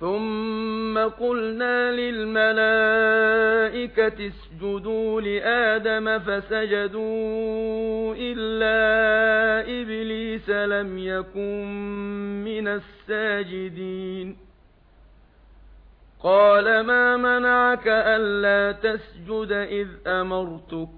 ثُمَّ قُلْنَا لِلْمَلَائِكَةِ اسْجُدُوا لِآدَمَ فَسَجَدُوا إِلَّا إِبْلِيسَ لَمْ يَكُن مِّنَ السَّاجِدِينَ قَالَ مَا مَنَعَكَ أَلَّا تَسْجُدَ إِذْ أَمَرْتُكَ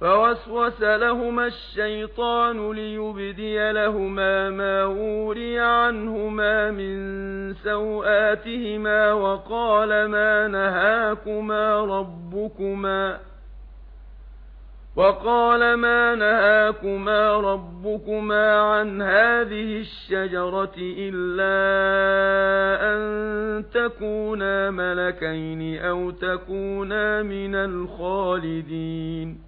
فوسوس لهما الشيطان ليبدي لهما ما أوري عنهما من سوآتهما وقال ما نهاكما ربكما وقال ما نهاكما ربكما عن هذه الشجرة إلا أن تكونا ملكين أو تكونا من الخالدين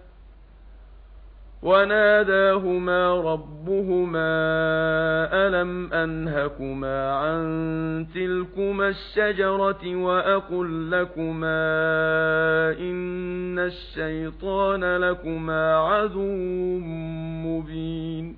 وناداهما ربهما ألم أنهكما عن تلكما الشجرة وأقول لكما إن الشيطان لكما عذو مبين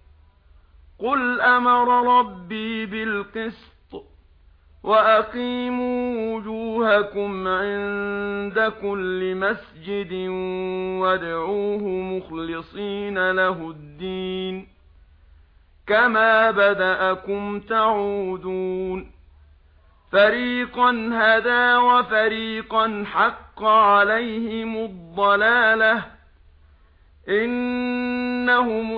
قل أمر ربي بالقسط واقيموا وجوهكم عند كل مسجد وادعوه مخلصين له الدين كما بدأكم تعودون فريقا هدى وفريقا حق عليهم الضلاله انهم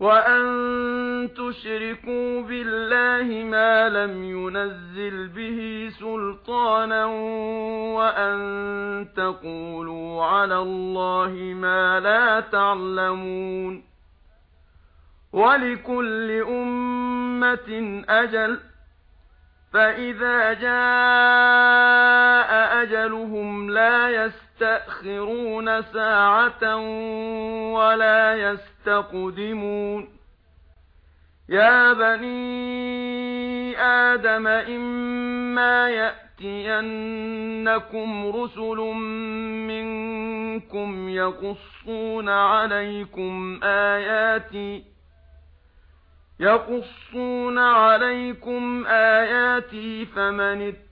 وَأَن تُشْرِكُوا بِاللَّهِ مَا لَمْ يُنَزِّلْ بِهِ سُلْطَانًا وَأَن تَقُولُوا عَلَى اللَّهِ مَا لَا تَعْلَمُونَ وَلِكُلِّ أُمَّةٍ أَجَلٌ فَإِذَا جَاءَ أَجَلُهُمْ لَا يَسْتَأْخِرُونَ يستأخرون ساعة ولا يستقدمون. يا بني آدم إما يأتينكم رسل منكم يقصون عليكم آياتي يقصون عليكم آياتي فمن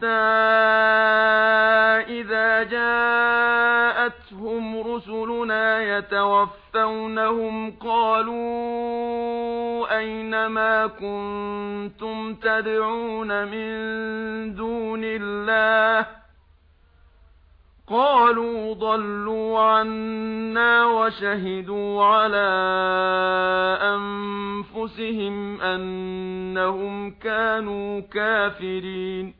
حَتَّى إِذَا جَاءَتْهُمْ رُسُلُنَا يَتَوَفَّوْنَهُمْ قَالُوا أَيْنَ مَا كُنتُمْ تَدْعُونَ مِن دُونِ اللَّهِ قَالُوا ضَلُّوا عَنَّا وَشَهِدُوا عَلَى أَنفُسِهِمْ أَنَّهُمْ كَانُوا كَافِرِينَ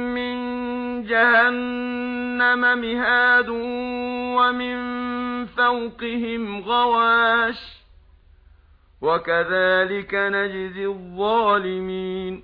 جهنم مهاد ومن فوقهم غواش وكذلك نجزي الظالمين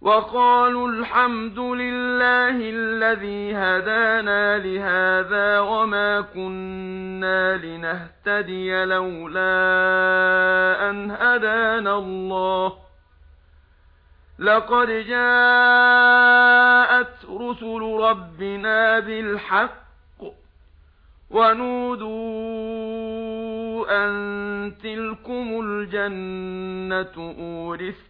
وقالوا الحمد لله الذي هدانا لهذا وما كنا لنهتدي لولا أن هدانا الله. لقد جاءت رسل ربنا بالحق ونودوا أن تلكم الجنة أُورِثْتُمُوهَا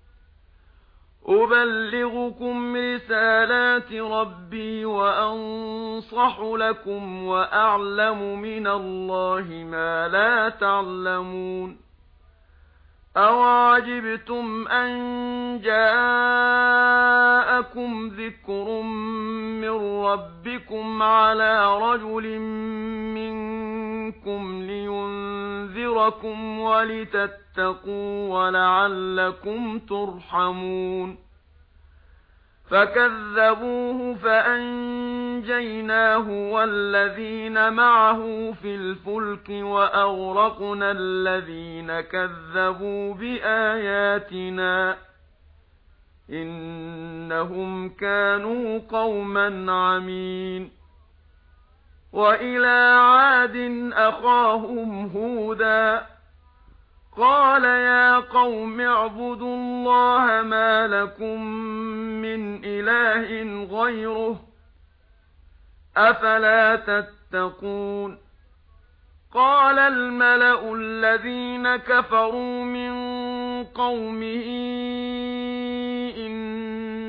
أبلغكم رسالات ربي وأنصح لكم وأعلم من الله ما لا تعلمون أواجبتم أن جاءكم ذكر من ربكم على رجل منكم مِنْكُمْ لِيُنْذِرَكُمْ وَلِتَتَّقُوا وَلَعَلَّكُمْ تُرْحَمُونَ فَكَذَّبُوهُ فَأَنْجَيْنَاهُ وَالَّذِينَ مَعَهُ فِي الْفُلْكِ وَأَغْرَقْنَا الَّذِينَ كَذَّبُوا بِآيَاتِنَا إِنَّهُمْ كَانُوا قَوْمًا عَمِينَ وَإِلَى عَادٍ أَخَاهُمْ هُودًا قَالَ يَا قَوْمِ اعْبُدُوا اللَّهَ مَا لَكُمْ مِنْ إِلَٰهٍ غَيْرُهُ أَفَلَا تَتَّقُونَ قَالَ الْمَلَأُ الَّذِينَ كَفَرُوا مِنْ قَوْمِهِ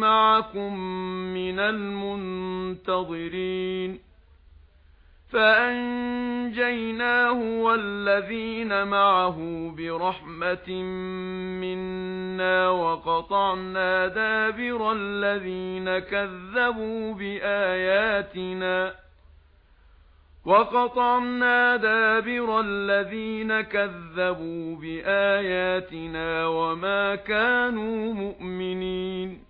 معكم من المنتظرين فأنجيناه والذين معه برحمة منا وقطعنا دابر الذين كذبوا بآياتنا وَقَطَعْنَا دَابِرَ الَّذِينَ كَذَّبُوا بِآيَاتِنَا وَمَا كَانُوا مُؤْمِنِينَ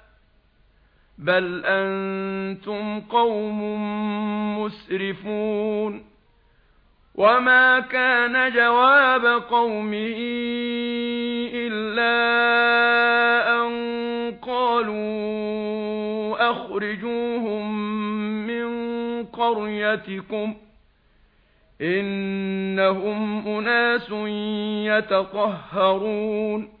بل أنتم قوم مسرفون وما كان جواب قومه إلا أن قالوا أخرجوهم من قريتكم إنهم أناس يتطهرون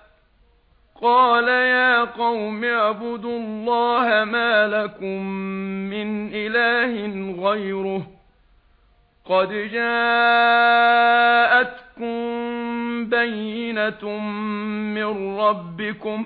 قال يا قوم اعبدوا الله ما لكم من إله غيره قد جاءتكم بينة من ربكم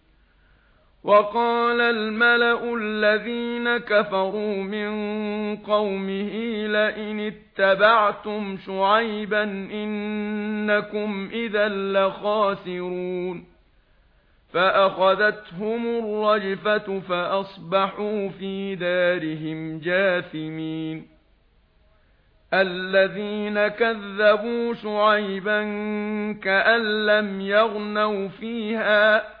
وَقَالَ الْمَلَأُ الَّذِينَ كَفَرُوا مِنْ قَوْمِهِ لَئِنِ اتَّبَعْتُمْ شُعَيْبًا إِنَّكُمْ إِذًا لَخَاسِرُونَ فَأَخَذَتْهُمُ الرَّجْفَةُ فَأَصْبَحُوا فِي دَارِهِمْ جَاثِمِينَ الَّذِينَ كَذَّبُوا شُعَيْبًا كَأَن لَّمْ يَغْنَوْا فِيهَا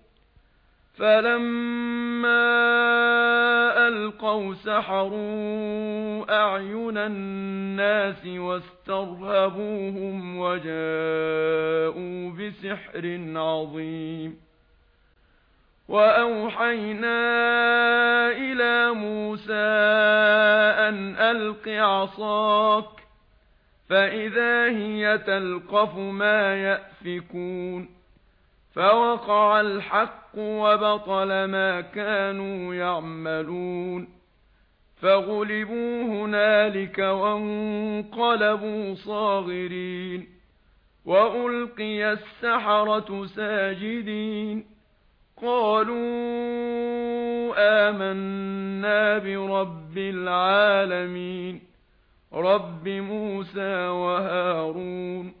فَلَمَّا أَلْقَوْا سَحَرُوا أَعْيُنَ النَّاسِ وَاسْتَرْهَبُوهُمْ وَجَاءُوا بِسِحْرٍ عَظِيمٍ وَأَوْحَيْنَا إِلَى مُوسَى أَنْ أَلْقِ عَصَاكَ فَإِذَا هِيَ تَلْقَفُ مَا يَأْفِكُونَ فَوَقَعَ الْحَقُّ وَبَطَلَ مَا كَانُوا يَعْمَلُونَ فَغُلِبُوا هُنَالِكَ وَانقَلَبُوا صَاغِرِينَ وَأُلْقِيَ السَّحَرَةُ سَاجِدِينَ قَالُوا آمَنَّا بِرَبِّ الْعَالَمِينَ رَبِّ مُوسَى وَهَارُونَ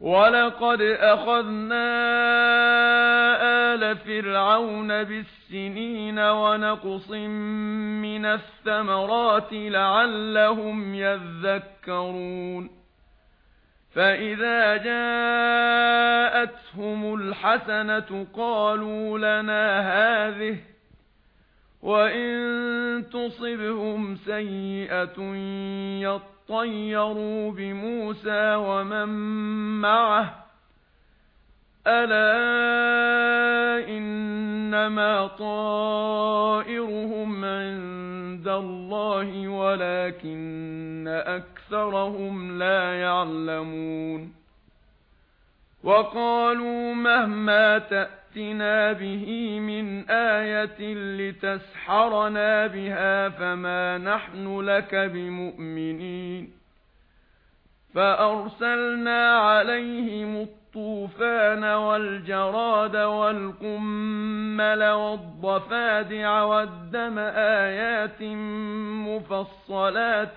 وَلَقَدْ أَخَذْنَا آلَ فِرْعَوْنَ بِالسِّنِينَ وَنَقْصٍ مِنَ الثَّمَرَاتِ لَعَلَّهُمْ يَذَّكَّرُونَ فَإِذَا جَاءَتْهُمُ الْحَسَنَةُ قَالُوا لَنَا هَذِهِ وَإِن تُصِبْهُمْ سَيِّئَةٌ يَقُولُوا طَيَّرُوا بِمُوسَى وَمَن مَّعَهُ أَلَا إِنَّمَا طَائِرُهُمْ عِندَ اللَّهِ وَلَكِنَّ أَكْثَرَهُمْ لَا يَعْلَمُونَ وَقَالُوا مَهْمَا تَأْتِنَا بِهِ مِنْ آيَةٍ لِتَسْحَرَنَا بِهَا فَمَا نَحْنُ لَكَ بِمُؤْمِنِينَ فَأَرْسَلْنَا عَلَيْهِمُ الطوفان وَالْجَرَادَ وَالْقُمَّلَ وَالضَّفَادِعَ وَالدَّمَ آيَاتٍ مُفَصَّلَاتٍ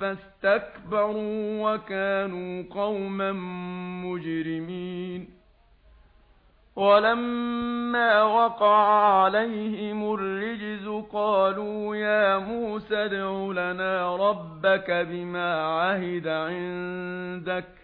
فَاسْتَكْبَرُوا وَكَانُوا قَوْمًا مُجْرِمِينَ. وَلَمَّا وَقَعَ عَلَيْهِمُ الرِّجْزُ قَالُوا يَا مُوسَى ادْعُ لَنَا رَبَّكَ بِمَا عَهِدَ عِندَكَ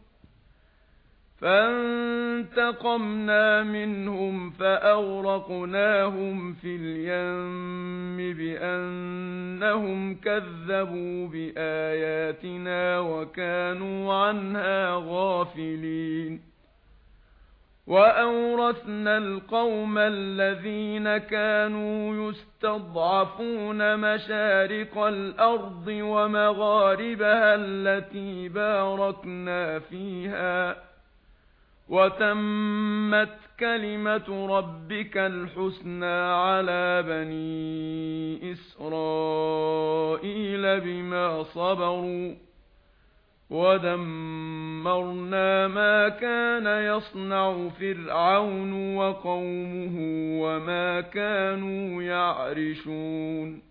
فانتقمنا منهم فأغرقناهم في اليم بأنهم كذبوا بآياتنا وكانوا عنها غافلين. وَأَوْرَثْنَا الْقَوْمَ الَّذِينَ كَانُوا يَسْتَضْعَفُونَ مَشَارِقَ الْأَرْضِ وَمَغَارِبَهَا الَّتِي بَارَكْنَا فِيهَا. وَتَمَّتْ كَلِمَةُ رَبِّكَ الْحُسْنَى عَلَى بَنِي إِسْرَائِيلَ بِمَا صَبَرُوا وَدَمَّرْنَا مَا كَانَ يَصْنَعُ فِرْعَوْنُ وَقَوْمُهُ وَمَا كَانُوا يَعْرِشُونَ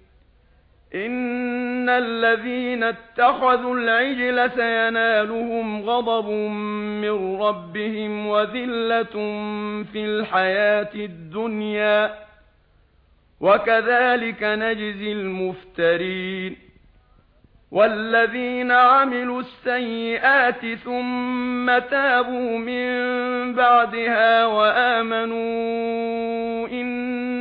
ان الذين اتخذوا العجل سينالهم غضب من ربهم وذله في الحياة الدنيا وكذلك نجزي المفترين والذين عملوا السيئات ثم تابوا من بعدها وامنوا ان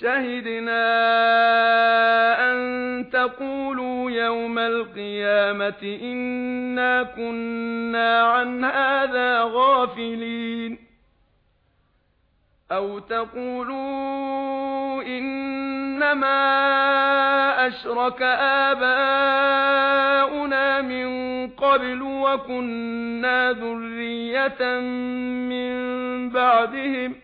شَهِدْنَا أَن تَقُولُوا يَوْمَ الْقِيَامَةِ إِنَّا كُنَّا عَن هَذَا غَافِلِينَ أَوْ تَقُولُوا إِنَّمَا أَشْرَكَ آبَاؤُنَا مِن قَبْلُ وَكُنَّا ذُرِّيَّةً مِن بَعْدِهِمْ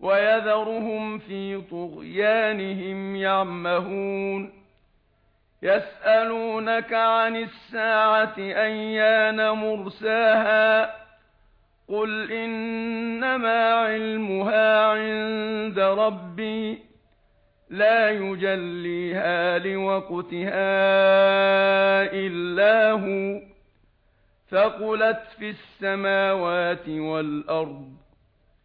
ويذرهم في طغيانهم يعمهون يسألونك عن الساعة أيان مرساها قل إنما علمها عند ربي لا يجليها لوقتها إلا هو فقلت في السماوات والأرض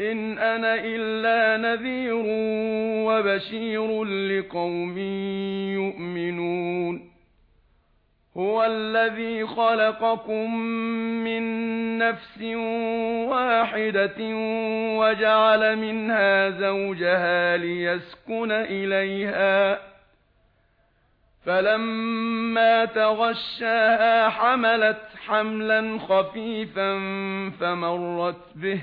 ان أنا الا نذير وبشير لقوم يؤمنون هو الذي خلقكم من نفس واحدة وجعل منها زوجها ليسكن اليها فَلَمَّا تَغَشَّاهَا حَمَلَتْ حَمْلًا خَفِيفًا فَمَرَّتْ بِهِ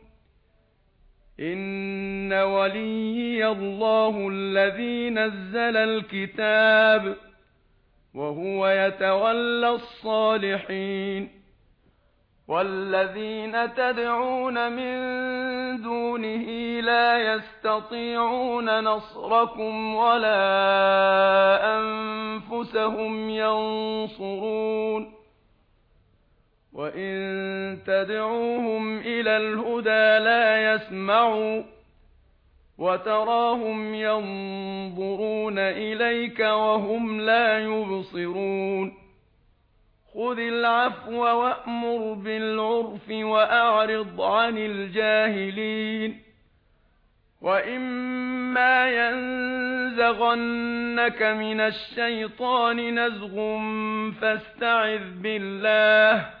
ان ولي الله الذي نزل الكتاب وهو يتولى الصالحين والذين تدعون من دونه لا يستطيعون نصركم ولا انفسهم ينصرون وَإِن تَدْعُوهُمْ إِلَى الْهُدَى لَا يَسْمَعُوا وَتَرَاهُمْ يَنظُرُونَ إِلَيْكَ وَهُمْ لَا يُبْصِرُونَ خُذِ الْعَفْوَ وَأْمُرْ بِالْعُرْفِ وَأَعْرِضْ عَنِ الْجَاهِلِينَ وَإِمَّا يَنزَغَنَّكَ مِنَ الشَّيْطَانِ نَزْغٌ فَاسْتَعِذْ بِاللَّهِ